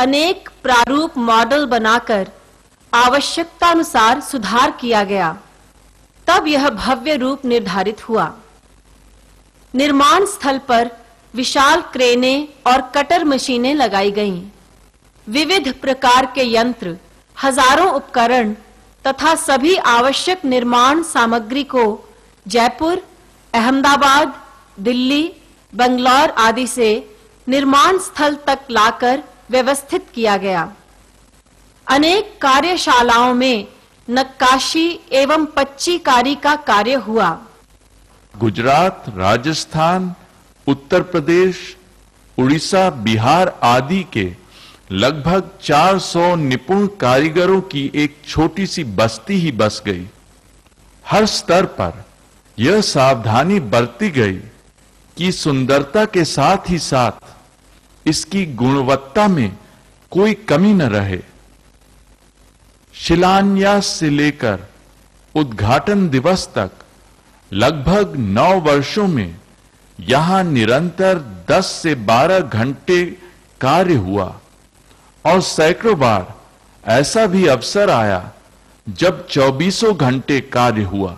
अनेक प्रारूप मॉडल बनाकर आवश्यकतानुसार सुधार किया गया। तब यह भव्य रूप निर्धारित हुआ। निर्माण स्थल पर विशाल क्रेनें और कटर मशीनें लगाई गईं। विविध प्रकार के यंत्र, हज़ारों उपकरण तथा सभी आवश्यक निर्माण सामग्री को जयपुर, अहमदाबाद, दिल्ली, बंगलौर आदि से निर्माण स्थल तक लाकर व्यवस्थित किया गया। अनेक कार्यशालाओं में नक्काशी एवं पच्चीकारी का कार्य हुआ। गुजरात, राजस्थान, उत्तर प्रदेश, उड़ीसा, बिहार आदि के लगभग 400 निपुण कारीगरों की एक छोटी सी बस्ती ही बस गई। हर स्तर पर यह सावधानी बरती गई कि सुंदरता के साथ ही साथ इसकी गुणवत्ता में कोई कमी न रहे। शिलान्यास से लेकर उद्घाटन दिवस तक लगभग नौ वर्षों में यहाँ निरंतर 10 से 12 घंटे कार्य हुआ और सैकड़ों बार ऐसा भी अवसर आया जब चौबीसों घंटे कार्य हुआ।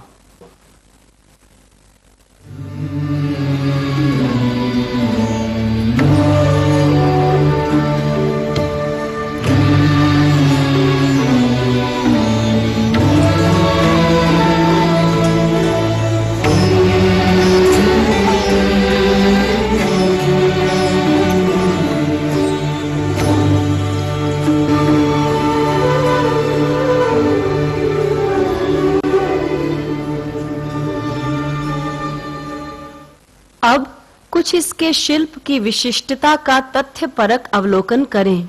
अब कुछ इसके शिल्प की विशिष्टता का तथ्य परक अवलोकन करें।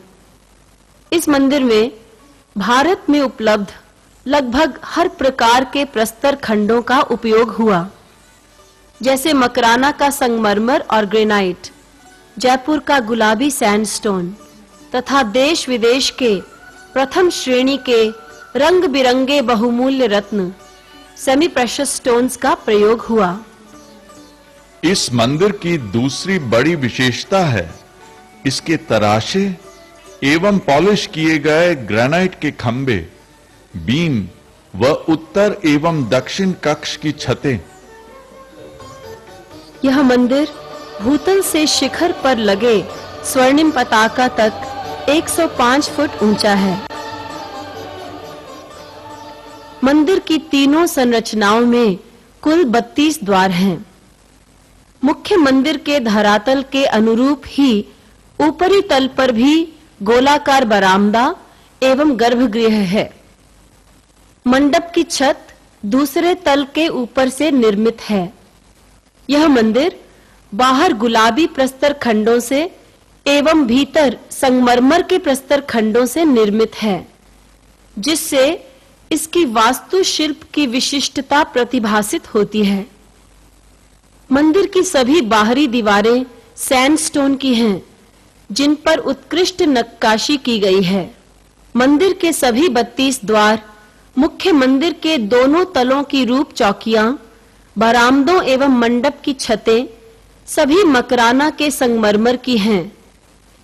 इस मंदिर में भारत में उपलब्ध लगभग हर प्रकार के प्रस्तर खंडों का उपयोग हुआ। जैसे मकराना का संगमरमर और ग्रेनाइट, जयपुर का गुलाबी सैंडस्टोन, तथा देश विदेश के प्रथम श्रेणी के रंग बिरंगे बहुमूल्य रत्न सेमी प्रेशियस स्टोन्स का प्रयोग हुआ। इस मंदिर की दूसरी बड़ी विशेषता है। इसके तराशे एवं पॉलिश किए गए ग्रेनाइट के खंभे, बीम व उत्तर एवं दक्षिण कक्ष की छतें। यह मंदिर भूतल से शिखर पर लगे स्वर्णिम पताका तक 105 फुट ऊँचा है। मंदिर की तीनों संरचनाओं में कुल 32 द्वार हैं। मुख्य मंदिर के धरातल के अनुरूप ही ऊपरी तल पर भी गोलाकार बरामदा एवं गर्भगृह है। मंडप की छत दूसरे तल के ऊपर से निर्मित है। यह मंदिर बाहर गुलाबी प्रस्तर खंडों से एवं भीतर संगमरमर के प्रस्तर खंडों से निर्मित है, जिससे इसकी वास्तुशिल्प की विशिष्टता प्रतिभासित होती है। मंदिर की सभी बाहरी दीवारें सैंडस्टोन की हैं, जिन पर उत्कृष्ट नक्काशी की गई है। मंदिर के सभी 32 द्वार, मुख्य मंदिर के दोनों तलों की रूप चौकियाँ, बरामदों एवं मंडप की छतें, सभी मकराना के संगमरमर की हैं,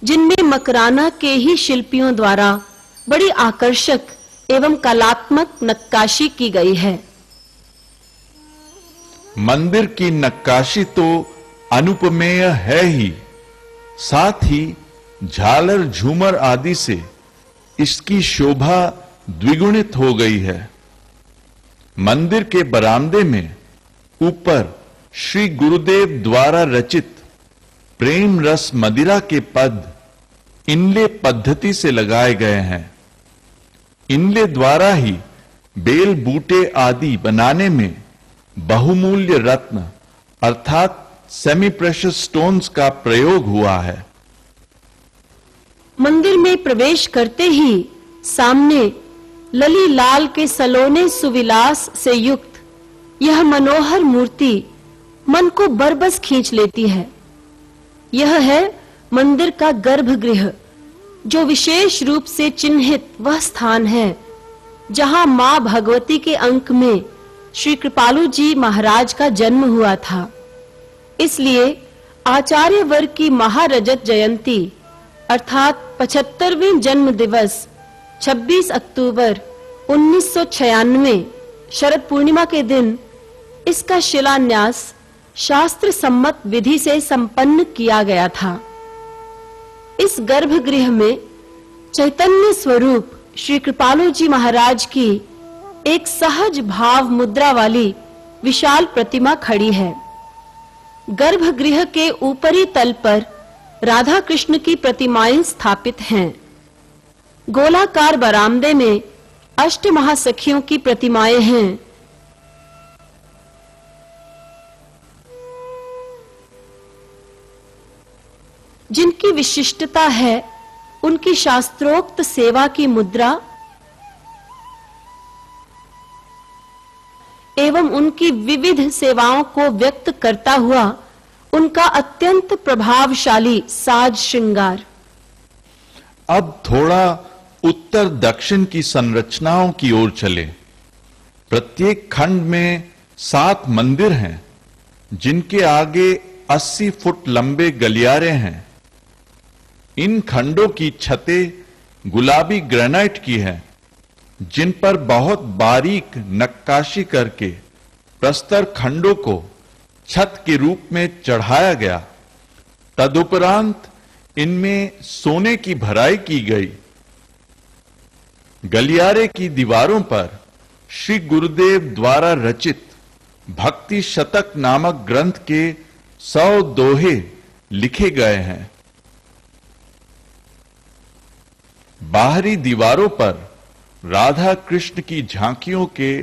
जिनमें मकराना के ही शिल्पियों द्वारा बड़ी आकर्षक एवं कलात्मक नक्काशी की गई है। मंदिर की नक्काशी तो अनुपमेय है ही। साथ ही झालर, झूमर आदि से इसकी शोभा द्विगुणित हो गई है। मंदिर के बरामदे में ऊपर श्री गुरुदेव द्वारा रचित प्रेम रस मदिरा के पद इनले पद्धति से लगाए गए हैं। इनले द्वारा ही बेल बूटे आदि बनाने में बहुमूल्य रत्न, अर्थात सेमी प्रेशियस स्टोन्स का प्रयोग हुआ है। मंदिर में प्रवेश करते ही सामने लली लाल के सलोने सुविलास से युक्त यह मनोहर मूर्ति मन को बरबस खींच लेती है। यह है मंदिर का गर्भगृह, जो विशेष रूप से चिन्हित वह स्थान है, जहाँ माँ भगवती के अंक में श्री कृपालु जी महाराज का जन्म हुआ था। इसलिए आचार्य वर्ग की महारजत जयंती, अर्थात पचहत्तरवें जन्म दिवस 26 अक्टूबर 1996 शरद पूर्णिमा के दिन, इसका शिलान्यास शास्त्र सम्मत विधि से संपन्न किया गया था। इस गर्भगृह में चैतन्य स्वरूप श्री कृपालु जी महाराज की एक सहज भाव मुद्रा वाली विशाल प्रतिमा खड़ी है। गर्भगृह के ऊपरी तल पर राधा कृष्ण की प्रतिमाएँ स्थापित हैं। गोलाकार बरामदे में अष्ट महासखियों की प्रतिमाएँ हैं। जिनकी विशिष्टता है, उनकी शास्त्रोक्त सेवा की मुद्रा उनकी विविध सेवाओं को व्यक्त करता हुआ उनका अत्यंत प्रभावशाली साज श्रृंगार। अब थोड़ा उत्तर दक्षिण की संरचनाओं की ओर चले। प्रत्येक खंड में सात मंदिर हैं, जिनके आगे 80 फुट लंबे गलियारे हैं। इन खंडों की छतें गुलाबी ग्रेनाइट की है, जिन पर बहुत बारीक नक्काशी करके प्रस्तर खंडों को छत के रूप में चढ़ाया गया। तदुपरांत इनमें सोने की भराई की गई। गलियारे की दीवारों पर श्री गुरुदेव द्वारा रचित भक्ति शतक नामक ग्रंथ के सौ दोहे लिखे गए हैं। बाहरी दीवारों पर राधा कृष्ण की झांकियों के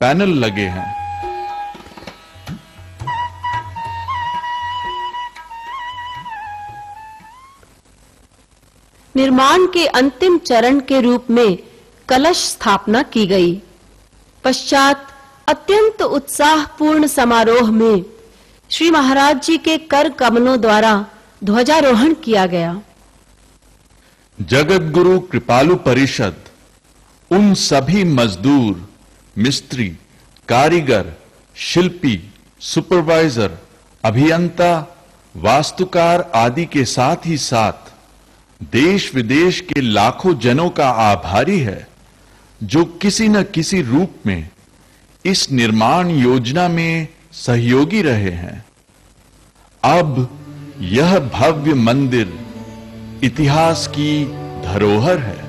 पैनल लगे हैं। निर्माण के अंतिम चरण के रूप में कलश स्थापना की गई। पश्चात अत्यंत उत्साहपूर्ण समारोह में श्री महाराज जी के कर कमलों द्वारा ध्वजारोहण किया गया। जगत गुरु कृपालु परिषद, उन सभी मजदूर, मिस्त्री, कारीगर, शिल्पी, सुपरवाइजर, अभियंता, वास्तुकार आदि के साथ ही साथ देश विदेश के लाखों जनों का आभारी है, जो किसी न किसी रूप में इस निर्माण योजना में सहयोगी रहे हैं। अब यह भव्य मंदिर इतिहास की धरोहर है।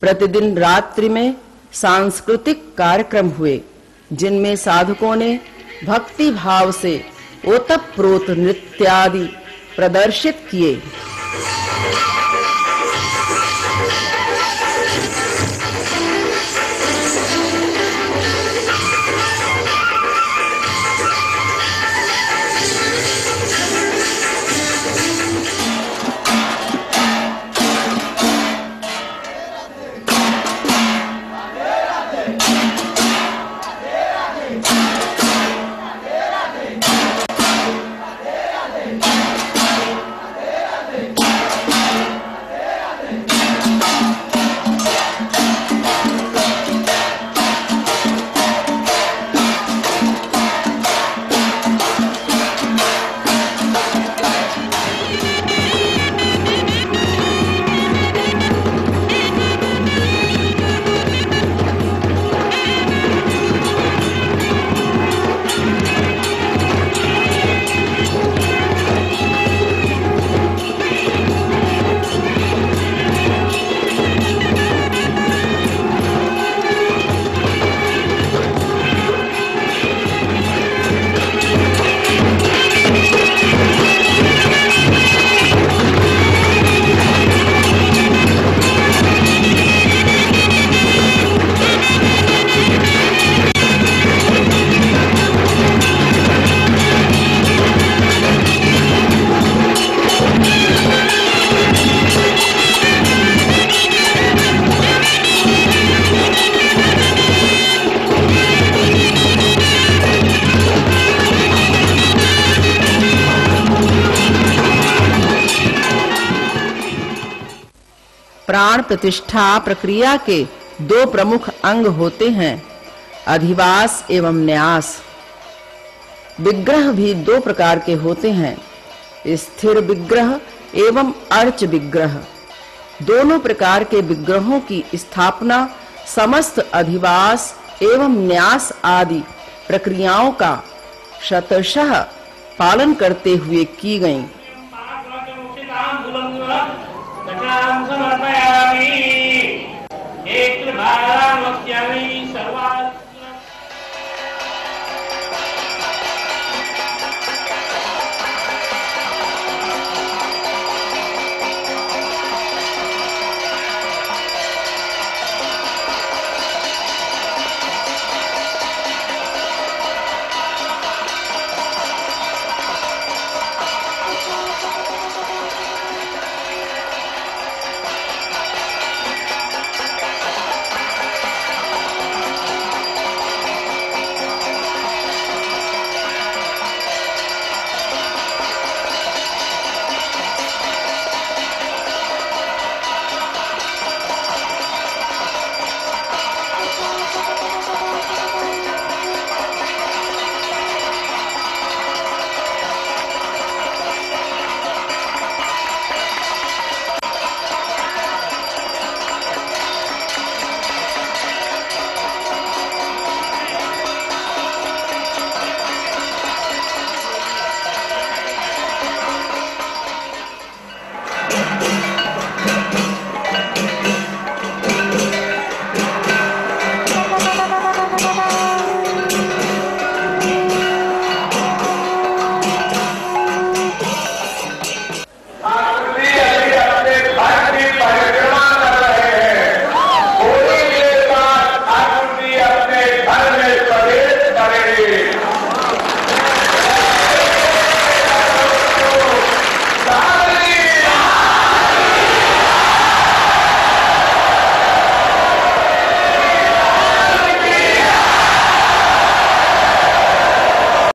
प्रतिदिन रात्रि में सांस्कृतिक कार्यक्रम हुए, जिनमें साधकों ने भक्ति भाव से ओतप्रोत नृत्यादि प्रदर्शित किए। प्रतिष्ठा प्रक्रिया के दो प्रमुख अंग होते हैं, अधिवास एवं न्यास। विग्रह भी दो प्रकार के होते हैं, स्थिर विग्रह एवं अर्च विग्रह। दोनों प्रकार के विग्रहों की स्थापना समस्त अधिवास एवं न्यास आदि प्रक्रियाओं का शतशः पालन करते हुए की गई।